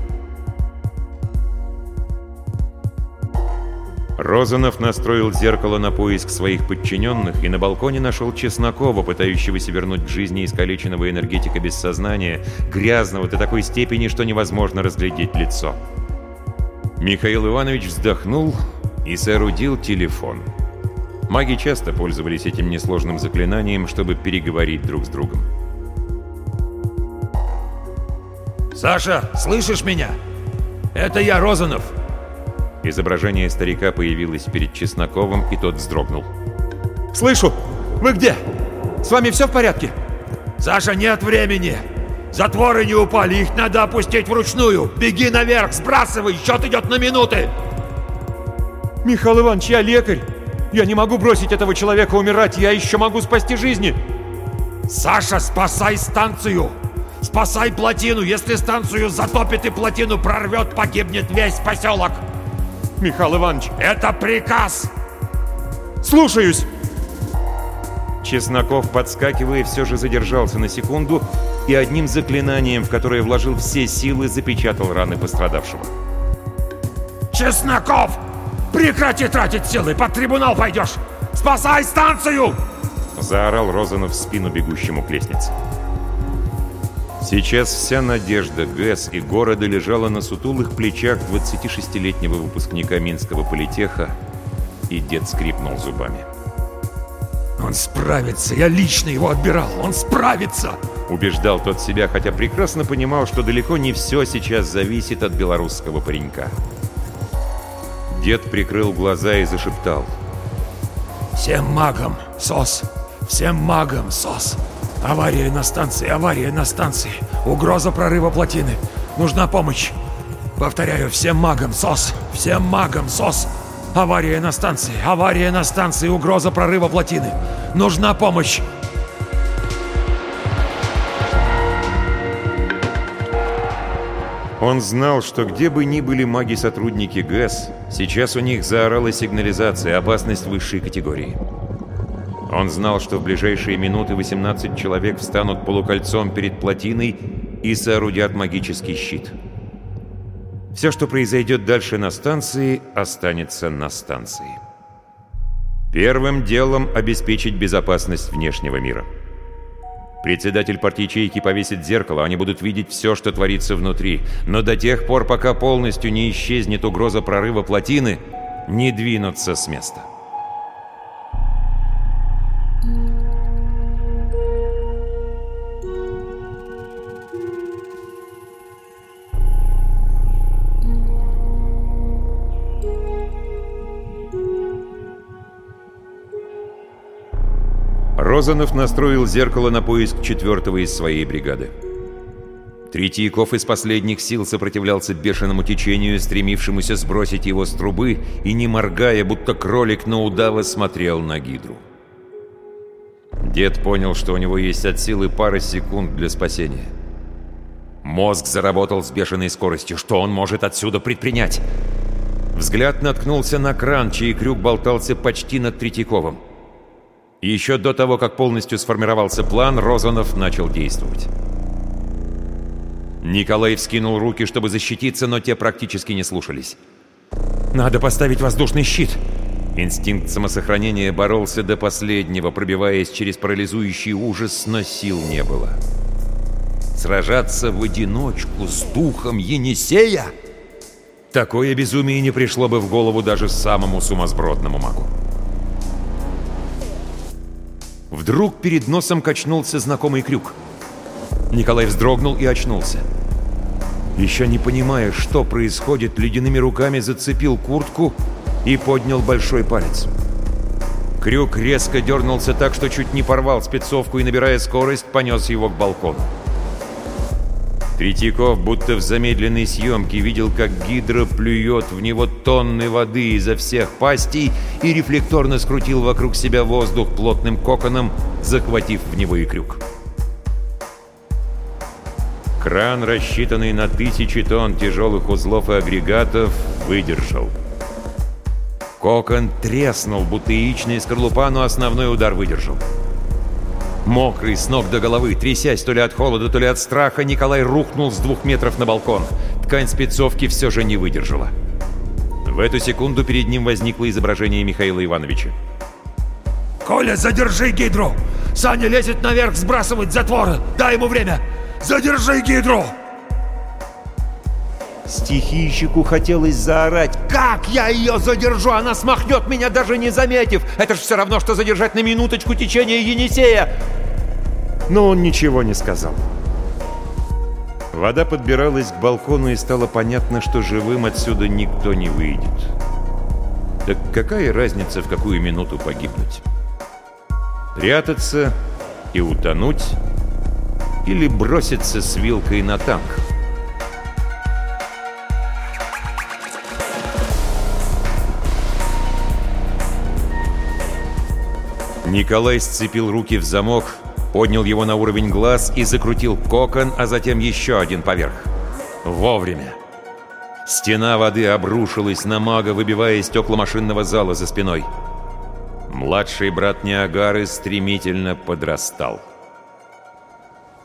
Розанов настроил зеркало на поиск своих подчиненных и на балконе нашел Чеснокова, пытающегося вернуть к жизни искалеченного энергетика без сознания, грязного до такой степени, что невозможно разглядеть лицо. Михаил Иванович вздохнул и соорудил телефон. Маги часто пользовались этим несложным заклинанием, чтобы переговорить друг с другом.
«Саша, слышишь меня? Это я, Розанов!»
Изображение старика появилось перед Чесноковым, и тот вздрогнул.
«Слышу! Вы где? С вами все в порядке?» «Саша, нет времени! Затворы не упали, их надо опустить вручную! Беги наверх, сбрасывай, счет идет на минуты!»
«Михаил Иванович, я лекарь! Я не могу бросить этого человека умирать, я еще могу спасти жизни!»
«Саша, спасай станцию! Спасай плотину! Если станцию затопит и плотину прорвет, погибнет весь поселок!»
Михаил Иванович,
это приказ!
Слушаюсь!
Чесноков, подскакивая, все же задержался на секунду и одним заклинанием, в которое вложил все силы, запечатал раны пострадавшего.
«Чесноков! Прекрати тратить силы! Под трибунал пойдешь! Спасай станцию!»
Заорал Розанов в спину бегущему к лестнице. Сейчас вся надежда ГЭС и города лежала на сутулых плечах 26-летнего выпускника Минского политеха, и дед скрипнул зубами.
«Он справится! Я лично его отбирал! Он справится!»
Убеждал тот себя, хотя прекрасно понимал, что далеко не все сейчас зависит от белорусского паренька. Дед прикрыл глаза и зашептал.
«Всем магам, СОС! Всем магам, СОС!» Авария на станции, авария на станции. Угроза прорыва плотины. Нужна помощь. Повторяю, всем магам СОС. Всем магам СОС. Авария на станции, авария на станции, угроза прорыва плотины. Нужна помощь.
Он знал, что где бы ни были маги-сотрудники ГЭС, сейчас у них заорала сигнализация, опасность высшей категории. Он знал, что в ближайшие минуты 18 человек встанут полукольцом перед плотиной и соорудят магический щит. Все, что произойдет дальше на станции, останется на станции. Первым делом обеспечить безопасность внешнего мира. Председатель партии повесит зеркало, они будут видеть все, что творится внутри. Но до тех пор, пока полностью не исчезнет угроза прорыва плотины, не двинуться с места. Розанов настроил зеркало на поиск четвертого из своей бригады. Третьяков из последних сил сопротивлялся бешеному течению, стремившемуся сбросить его с трубы, и, не моргая, будто кролик на удава, смотрел на гидру. Дед понял, что у него есть от силы пара секунд для спасения. Мозг заработал с бешеной скоростью. Что он может отсюда предпринять? Взгляд наткнулся на кран, чей крюк болтался почти над Третьяковым. Еще до того, как полностью сформировался план, Розанов начал действовать. Николай вскинул руки, чтобы защититься, но те практически не слушались. «Надо поставить воздушный щит!» Инстинкт самосохранения боролся до последнего, пробиваясь через парализующий ужас, но сил не было. Сражаться в одиночку с духом Енисея? Такое безумие не пришло бы в голову даже самому сумасбродному магу. Вдруг перед носом качнулся знакомый крюк. Николай вздрогнул и очнулся. Еще не понимая, что происходит, ледяными руками зацепил куртку и поднял большой палец. Крюк резко дернулся так, что чуть не порвал спецовку и, набирая скорость, понес его к балкону. Третьяков, будто в замедленной съемке, видел, как гидра плюет в него тонны воды изо всех пастей и рефлекторно скрутил вокруг себя воздух плотным коконом, захватив в него и крюк. Кран, рассчитанный на тысячи тонн тяжелых узлов и агрегатов, выдержал. Кокон треснул, будто яичная скорлупа, но основной удар выдержал. Мокрый, с ног до головы, трясясь то ли от холода, то ли от страха, Николай рухнул с двух метров на балкон. Ткань спецовки все же не выдержала.
В эту секунду перед ним возникло изображение Михаила Ивановича.
«Коля, задержи гидру! Саня лезет наверх сбрасывать затворы! Дай ему время! Задержи гидру!»
Стихийщику хотелось заорать. «Как я ее задержу? Она смахнет меня, даже не заметив! Это ж все равно, что задержать на минуточку течение Енисея!» Но он ничего не сказал. Вода подбиралась к балкону, и стало понятно, что живым отсюда никто не выйдет. Так какая разница, в какую минуту погибнуть? Прятаться и утонуть? Или броситься с вилкой на танк? Николай сцепил руки в замок, поднял его на уровень глаз и закрутил кокон, а затем еще один поверх. Вовремя. Стена воды обрушилась на мага, выбивая стекла машинного зала за спиной. Младший брат Ниагары стремительно подрастал.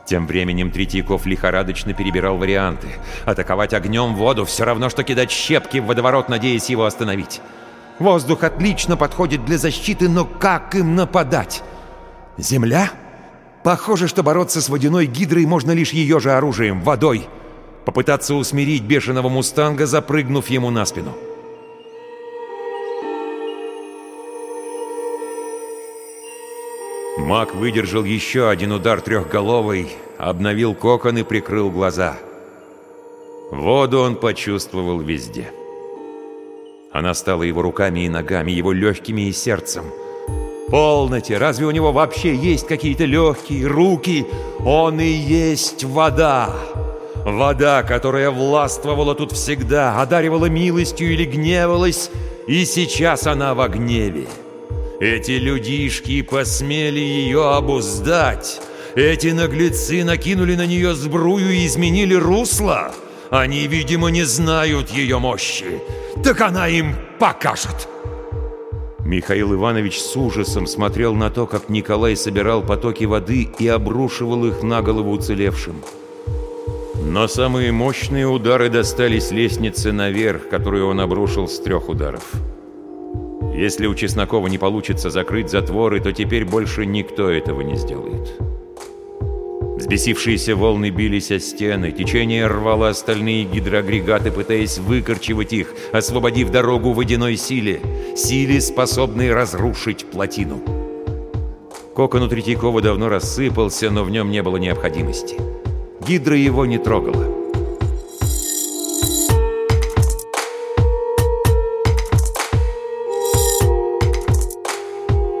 Тем временем Третьяков лихорадочно перебирал варианты. Атаковать огнем воду все равно, что кидать щепки в водоворот, надеясь его остановить. Воздух отлично подходит для защиты, но как им нападать? Земля? Похоже, что бороться с водяной гидрой можно лишь ее же оружием — водой. Попытаться усмирить бешеного мустанга, запрыгнув ему на спину. Маг выдержал еще один удар трехголовой, обновил кокон и прикрыл глаза. Воду он почувствовал везде. — она стала его руками и ногами, его легкими и сердцем. «Полноте! Разве у него вообще есть какие-то легкие руки? Он и есть вода!» Вода, которая властвовала тут всегда, одаривала милостью или гневалась, и сейчас она в гневе. Эти людишки посмели ее обуздать. Эти наглецы накинули на нее сбрую и изменили русло. Они, видимо, не знают ее мощи. Так она им покажет. Михаил Иванович с ужасом смотрел на то, как Николай собирал потоки воды и обрушивал их на голову уцелевшим. Но самые мощные удары достались лестнице наверх, которую он обрушил с трех ударов. Если у Чеснокова не получится закрыть затворы, то теперь больше никто этого не сделает. Взбесившиеся волны бились о стены, течение рвало остальные гидроагрегаты, пытаясь выкорчевать их, освободив дорогу водяной силе, силе, способной разрушить плотину. Кокон у Третьякова давно рассыпался, но в нем не было необходимости. Гидра его не трогала.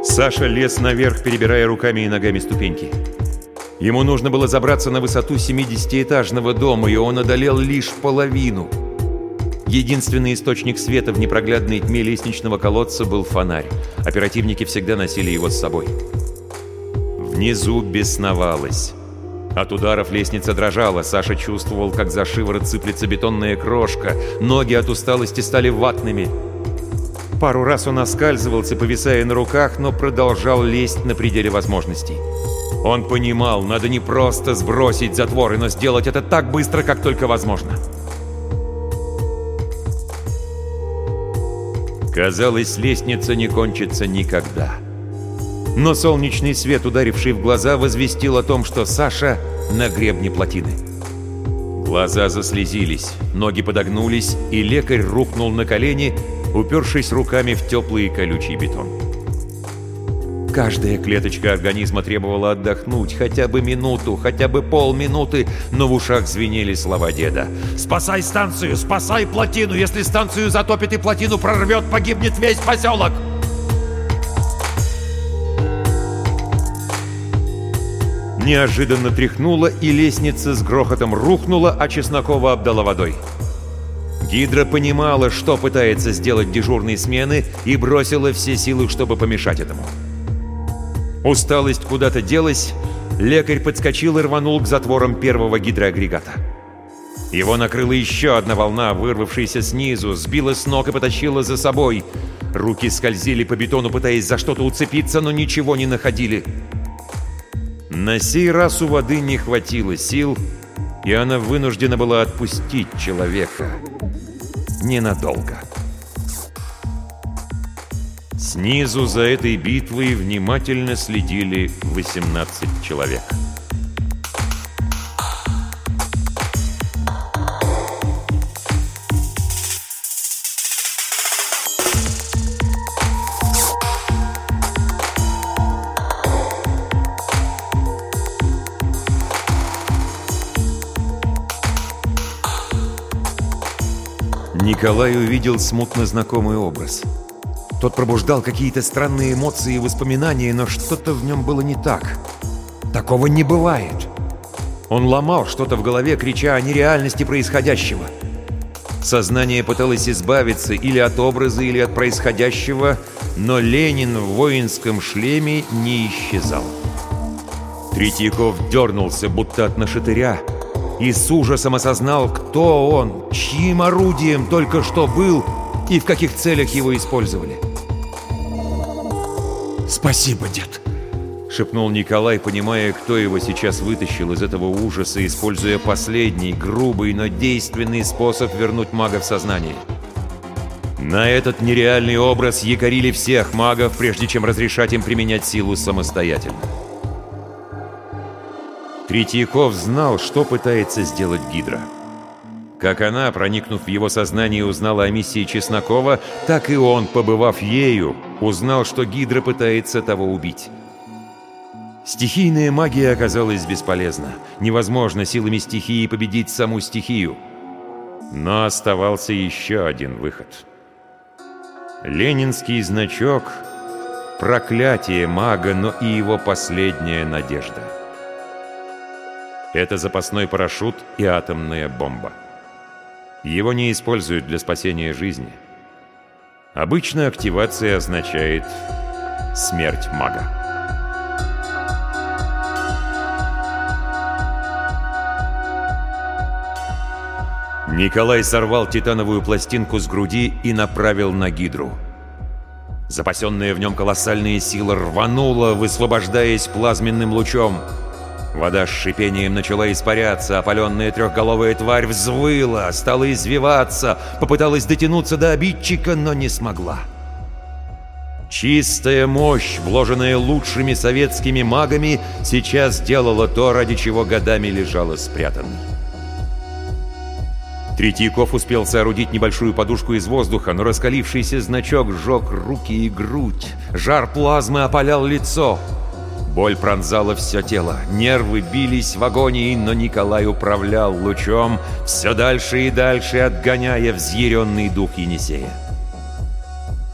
Саша лез наверх, перебирая руками и ногами ступеньки. Ему нужно было забраться на высоту 70-этажного дома, и он одолел лишь половину. Единственный источник света в непроглядной тьме лестничного колодца был фонарь. Оперативники всегда носили его с собой. Внизу бесновалось. От ударов лестница дрожала, Саша чувствовал, как за шиворот сыплется бетонная крошка, ноги от усталости стали ватными. Пару раз он оскальзывался, повисая на руках, но продолжал лезть на пределе возможностей. Он понимал, надо не просто сбросить затворы, но сделать это так быстро, как только возможно. Казалось, лестница не кончится никогда. Но солнечный свет, ударивший в глаза, возвестил о том, что Саша на гребне плотины. Глаза заслезились, ноги подогнулись, и лекарь рухнул на колени, упершись руками в теплый и колючий бетон. Каждая клеточка организма требовала отдохнуть хотя бы минуту, хотя бы полминуты, но в ушах звенели слова деда. «Спасай станцию! Спасай плотину! Если станцию затопит и плотину прорвет, погибнет весь поселок!» Неожиданно тряхнула, и лестница с грохотом рухнула, а Чеснокова обдала водой. Гидра понимала, что пытается сделать дежурные смены, и бросила все силы, чтобы помешать этому. Усталость куда-то делась, лекарь подскочил и рванул к затворам первого гидроагрегата. Его накрыла еще одна волна, вырвавшаяся снизу, сбила с ног и потащила за собой. Руки скользили по бетону, пытаясь за что-то уцепиться, но ничего не находили. На сей раз у воды не хватило сил, и она вынуждена была отпустить человека. Ненадолго.
Снизу за этой битвой внимательно следили 18 человек.
Николай увидел смутно знакомый образ. Тот пробуждал какие-то странные эмоции и воспоминания, но что-то в нем было не так. Такого не бывает. Он ломал что-то в голове, крича о нереальности происходящего. Сознание пыталось избавиться или от образа, или от происходящего, но Ленин в воинском шлеме не исчезал. Третьяков дернулся, будто от нашатыря, и с ужасом осознал, кто он, чьим орудием только что был и в каких целях его использовали.
«Спасибо, дед!»
— шепнул Николай, понимая, кто его сейчас вытащил из этого ужаса, используя последний, грубый, но действенный способ вернуть мага в сознание. На этот нереальный образ якорили всех магов, прежде чем разрешать им применять силу самостоятельно. Третьяков знал, что пытается сделать Гидра. Как она, проникнув в его сознание, узнала о миссии Чеснокова, так и он, побывав ею, узнал, что Гидра пытается того убить. Стихийная магия оказалась бесполезна. Невозможно силами стихии победить саму стихию. Но оставался еще один выход. Ленинский значок — проклятие мага, но и его последняя надежда — это запасной парашют и атомная бомба. Его не используют для спасения жизни. Обычно активация означает смерть мага. Николай сорвал титановую пластинку с груди и направил на гидру. Запасенная в нем колоссальная сила рванула, высвобождаясь плазменным лучом — Вода с шипением начала испаряться, опаленная трехголовая тварь взвыла, стала извиваться, попыталась дотянуться до обидчика, но не смогла. Чистая мощь, вложенная лучшими советскими магами, сейчас делала то, ради чего годами лежала спрятанной. Третьяков успел соорудить небольшую подушку из воздуха, но раскалившийся значок сжег руки и грудь. Жар плазмы опалял лицо. Боль пронзала все тело, нервы бились в агонии, но Николай управлял лучом, все дальше и дальше отгоняя взъяренный дух Енисея.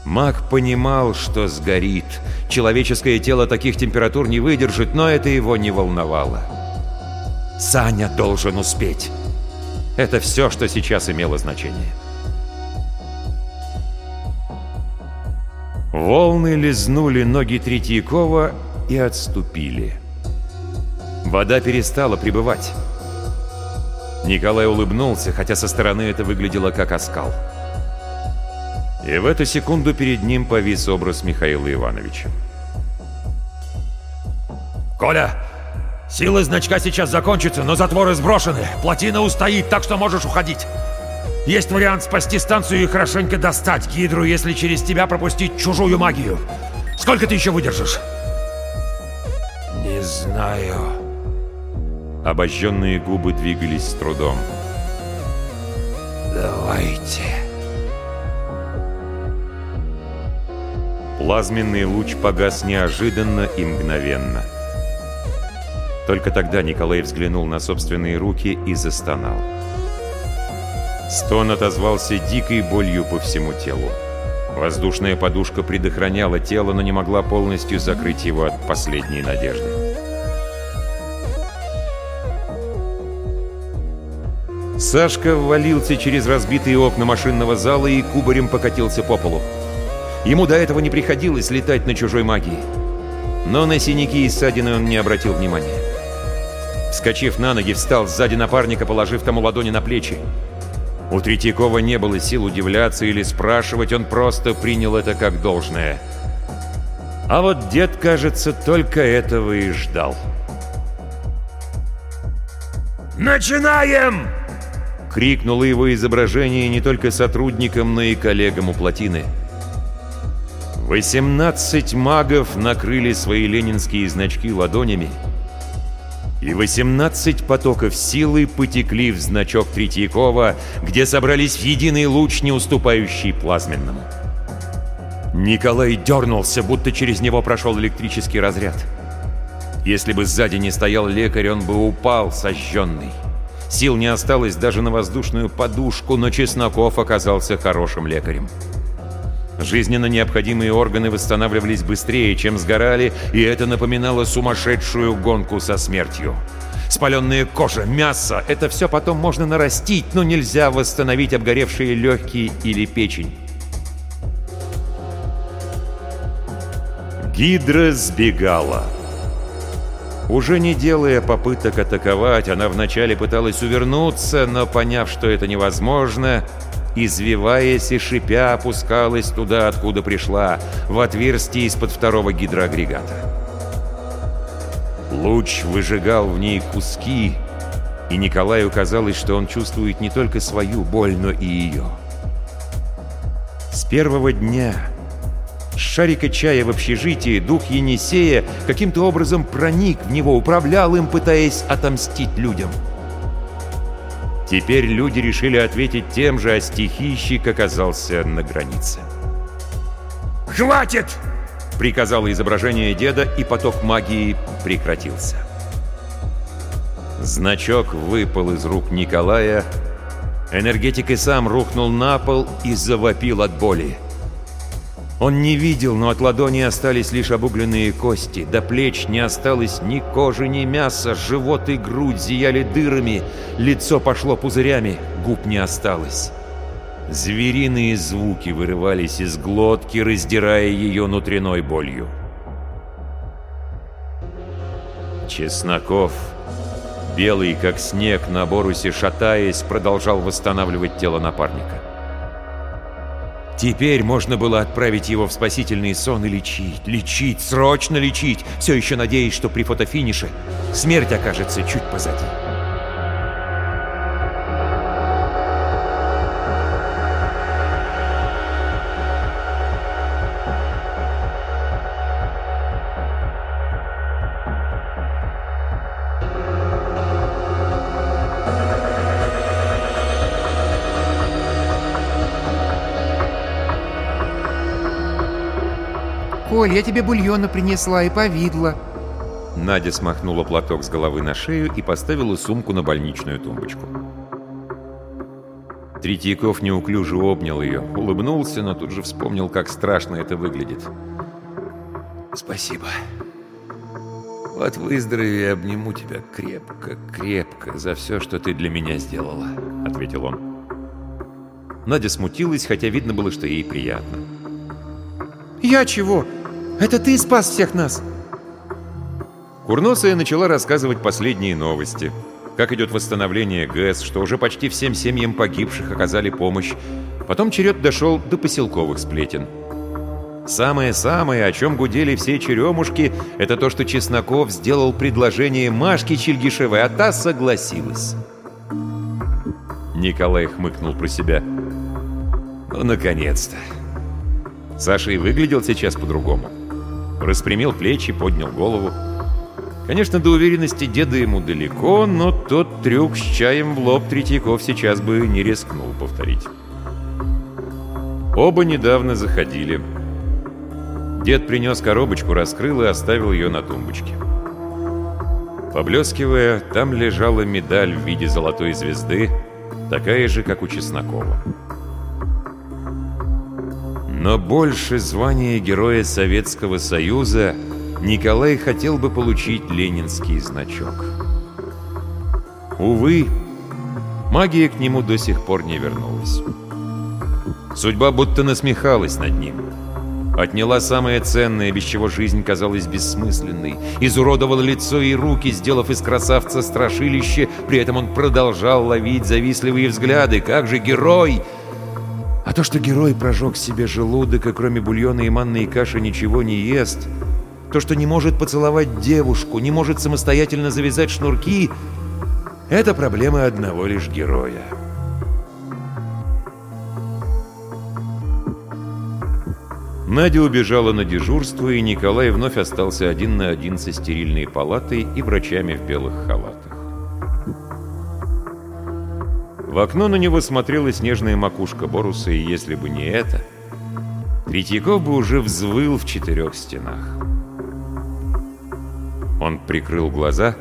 Маг понимал, что сгорит. Человеческое тело таких температур не выдержит, но это его не волновало. Саня должен успеть. Это все, что сейчас имело значение. Волны лизнули ноги Третьякова, и отступили. Вода перестала прибывать. Николай улыбнулся, хотя со стороны это выглядело как оскал. И в эту секунду перед ним повис образ Михаила Ивановича.
«Коля, силы значка сейчас закончатся, но затворы сброшены. Плотина устоит, так что можешь уходить. Есть вариант спасти станцию и хорошенько достать Гидру, если через тебя пропустить чужую магию. Сколько ты еще выдержишь?» Знаю».
Обожженные губы двигались с трудом.
«Давайте».
Плазменный луч погас неожиданно и мгновенно. Только тогда Николай взглянул на собственные руки и застонал. Стон отозвался дикой болью по всему телу. Воздушная подушка предохраняла тело, но не могла полностью закрыть его от последней надежды. Сашка ввалился через разбитые окна машинного зала и кубарем покатился по полу. Ему до этого не приходилось летать на чужой магии. Но на синяки и ссадины он не обратил внимания. Вскочив на ноги, встал сзади напарника, положив тому ладони на плечи. У Третьякова не было сил удивляться или спрашивать, он просто принял это как должное. А вот дед, кажется, только этого и ждал.
«Начинаем!»
Крикнуло его изображение не только сотрудникам, но и коллегам у плотины. 18 магов накрыли свои ленинские значки ладонями, и 18 потоков силы потекли в значок Третьякова, где собрались в единый луч, не уступающий плазменному. Николай дернулся, будто через него прошел электрический разряд. Если бы сзади не стоял лекарь, он бы упал сожженный. Сил не осталось даже на воздушную подушку, но Чесноков оказался хорошим лекарем. Жизненно необходимые органы восстанавливались быстрее, чем сгорали, и это напоминало сумасшедшую гонку со смертью. Спаленная кожа, мясо — это все потом можно нарастить, но нельзя восстановить обгоревшие легкие или печень. Гидра сбегала. Уже не делая попыток атаковать, она вначале пыталась увернуться, но поняв, что это невозможно, извиваясь и шипя, опускалась туда, откуда пришла, в отверстие из-под второго гидроагрегата. Луч выжигал в ней куски, и Николаю казалось, что он чувствует не только свою боль, но и ее. С первого дня, с шарика чая в общежитии, дух Енисея каким-то образом проник в него, управлял им, пытаясь отомстить людям. — Теперь люди решили ответить тем же, а стихийщик оказался на границе.
«Хватит!»
— приказало изображение деда, и поток магии прекратился. Значок выпал из рук Николая, энергетик и сам рухнул на пол и завопил от боли. Он не видел, но от ладони остались лишь обугленные кости. До плеч не осталось ни кожи, ни мяса. Живот и грудь зияли дырами. Лицо пошло пузырями. Губ не осталось. Звериные звуки вырывались из глотки, раздирая ее внутренной болью. Чесноков, белый как снег на борусе шатаясь, продолжал восстанавливать тело напарника. Теперь можно было отправить его в спасительный сон и лечить, лечить, срочно лечить, все еще надеясь, что при фотофинише смерть окажется чуть позади.
Коль, я тебе бульона принесла и повидла.
Надя смахнула платок с головы на шею и поставила сумку на больничную тумбочку. Третьяков неуклюже обнял ее, улыбнулся, но тут же вспомнил, как страшно это выглядит.
«Спасибо. Вот выздорови и обниму тебя крепко-крепко за все, что ты для меня сделала», —
ответил он. Надя смутилась, хотя видно было, что ей приятно.
«Я чего? Это ты спас всех нас!»
Курносая начала рассказывать последние новости. Как идет восстановление ГЭС, что уже почти всем семьям погибших оказали помощь. Потом черед дошел до поселковых сплетен. Самое-самое, о чем гудели все черемушки, это то, что Чесноков сделал предложение Машке Чельгишевой, а та согласилась. Николай хмыкнул про себя. «Ну, наконец-то!» Саша и выглядел сейчас по-другому. Распрямил плечи, поднял голову. Конечно, до уверенности деда ему далеко, но тот трюк с чаем в лоб Третьяков сейчас бы не рискнул повторить. Оба недавно заходили. Дед принес коробочку, раскрыл и оставил ее на тумбочке. Поблескивая, там лежала медаль в виде золотой звезды, такая же, как у Чеснокова. Но больше звания Героя Советского Союза Николай хотел бы получить ленинский значок. Увы, магия к нему до сих пор не вернулась. Судьба будто насмехалась над ним. Отняла самое ценное, без чего жизнь казалась бессмысленной. Изуродовала лицо и руки, сделав из красавца страшилище. При этом он продолжал ловить завистливые взгляды. Как же герой! А то, что герой прожег себе желудок, и кроме бульона и манной каши ничего не ест, то, что не может поцеловать девушку, не может самостоятельно завязать шнурки, это проблема одного лишь героя.
Надя убежала на дежурство, и Николай вновь остался один на один со стерильной палатой и врачами в белых халатах. В окно на него смотрела снежная макушка Боруса, и если бы не это, Третьяков бы уже взвыл в четырех стенах. Он прикрыл глаза,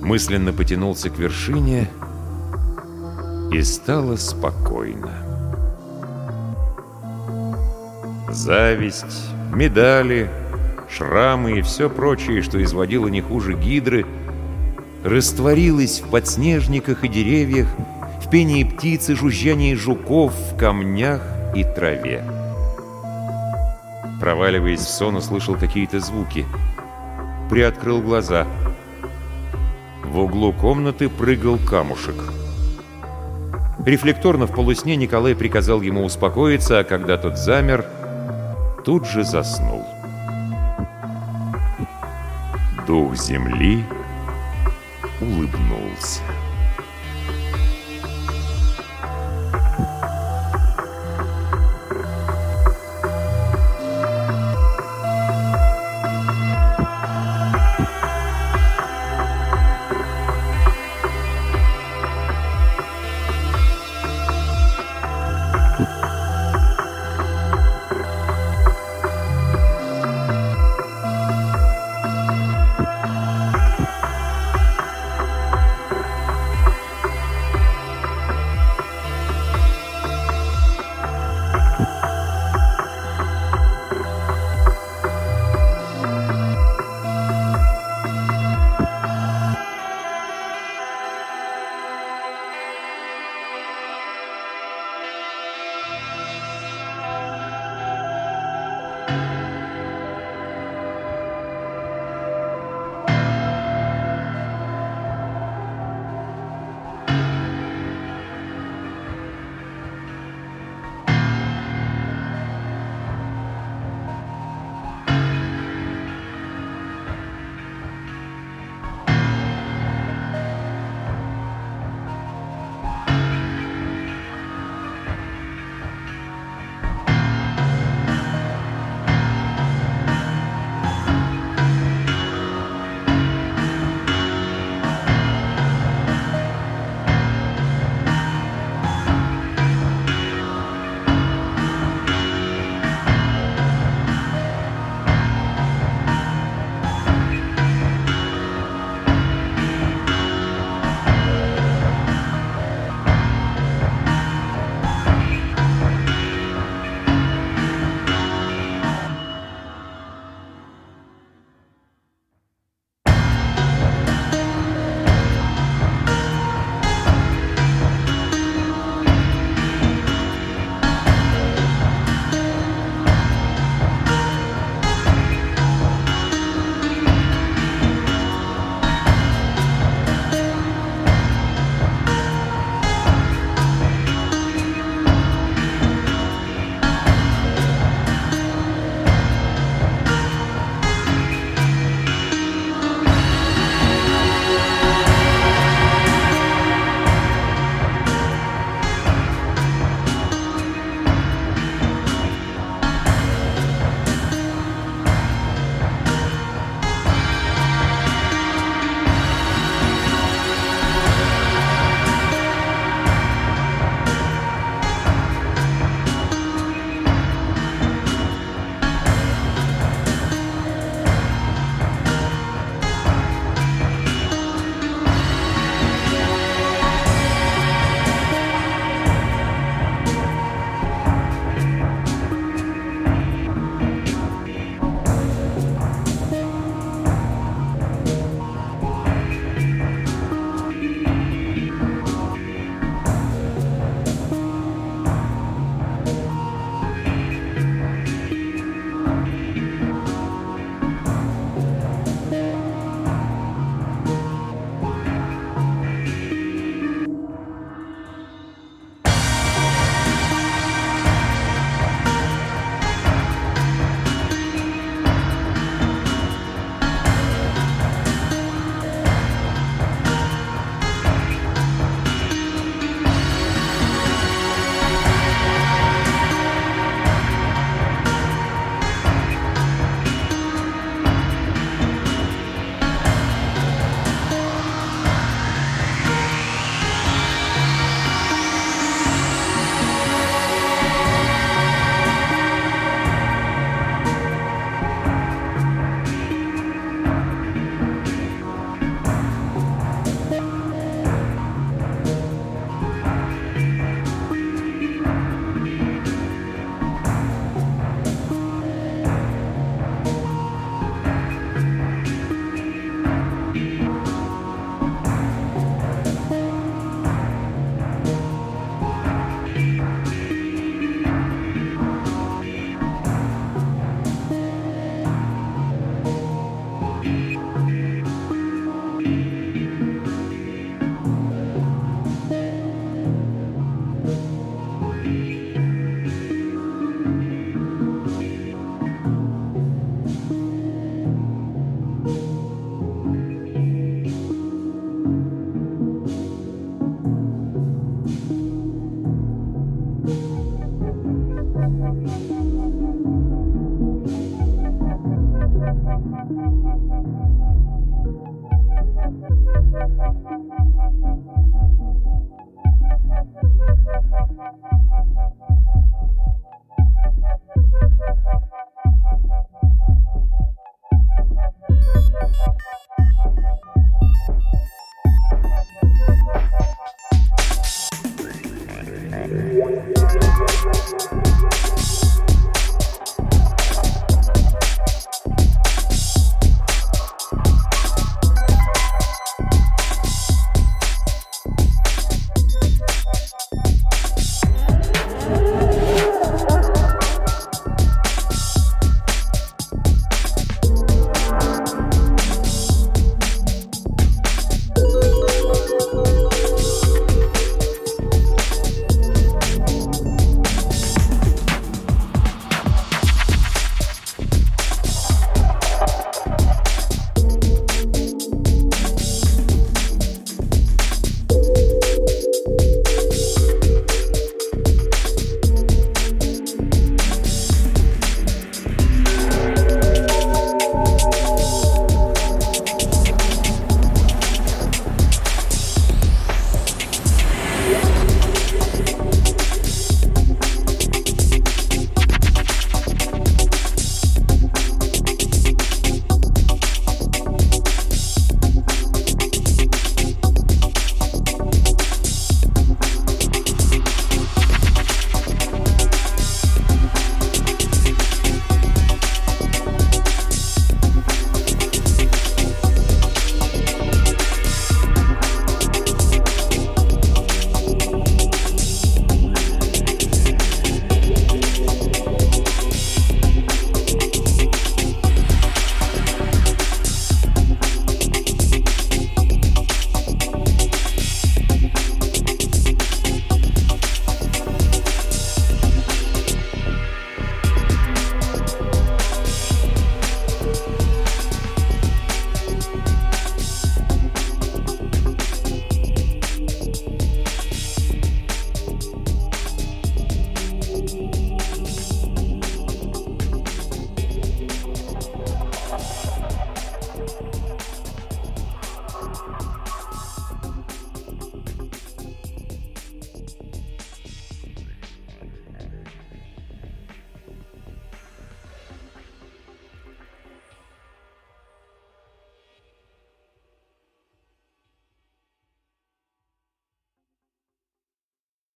мысленно потянулся к вершине, и стало спокойно. Зависть, медали, шрамы и все прочее, что изводило не хуже гидры, растворилось в подснежниках и деревьях, в пении птиц и жужжании жуков, в камнях и траве. Проваливаясь в сон, услышал какие-то звуки. Приоткрыл глаза. В углу комнаты прыгал камушек. Рефлекторно в полусне Николай приказал ему успокоиться, а когда тот замер, тут же заснул. Дух земли улыбнулся.